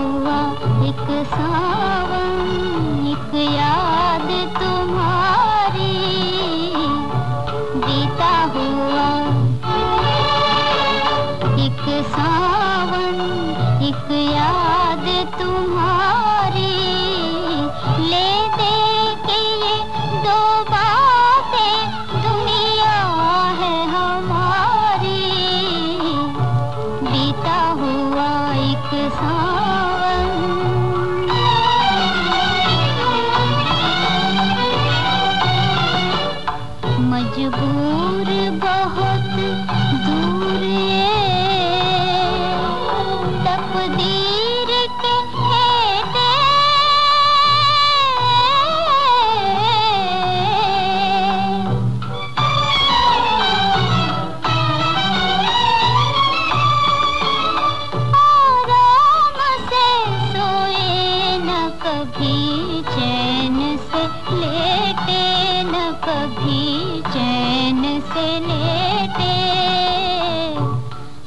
हुआ एक सावन, एक याद तुम्हारी। बीता हुआ एक सावन, एक याद तुम्हारी। ले दे के ये दो बातें, दुनिया है हमारी। बीता हुआ एक सावन मजबूर बहुत दूर ये तकदीर के खेते। आराम से सोए न कभी चैन से लेटे, न कभी लेटे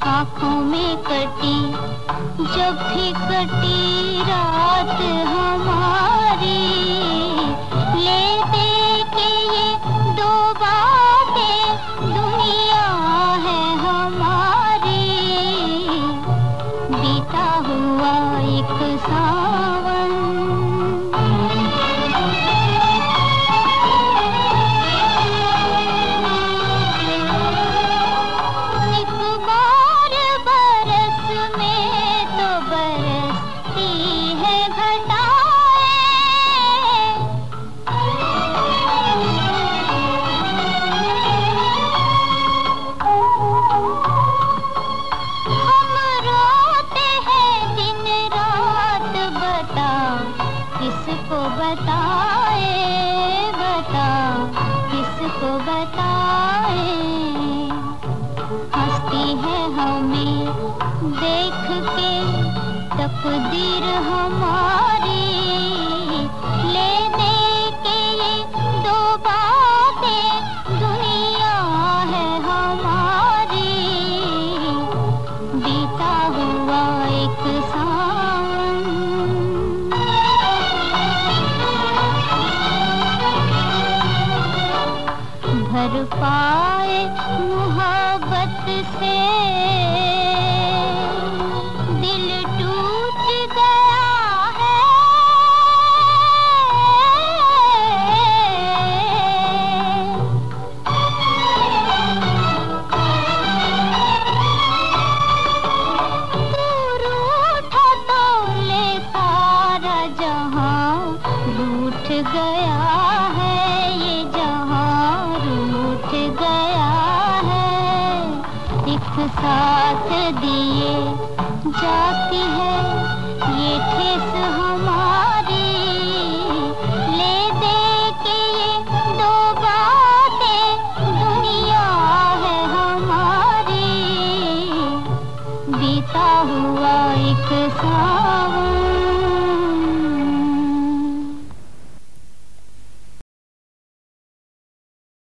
आँखों में कटी जब भी कटी। बताए बता किसको बताए? हंसती है हमें देख के तकदीर हमारी। भर पाए मोहब्बत से। दिल टूट गया तो गया साथ दिए जाती है। ये ठेस